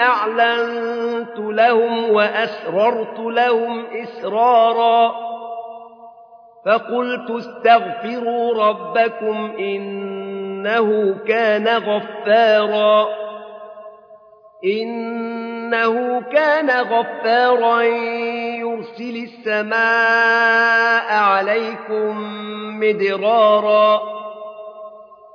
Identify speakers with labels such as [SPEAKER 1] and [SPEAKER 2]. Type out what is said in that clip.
[SPEAKER 1] أعلنت لهم وأسررت لهم إسرارا فقلت استغفروا ربكم إنه كان غفارا إنه كان غفارا يرسل السماء عليكم مدرارا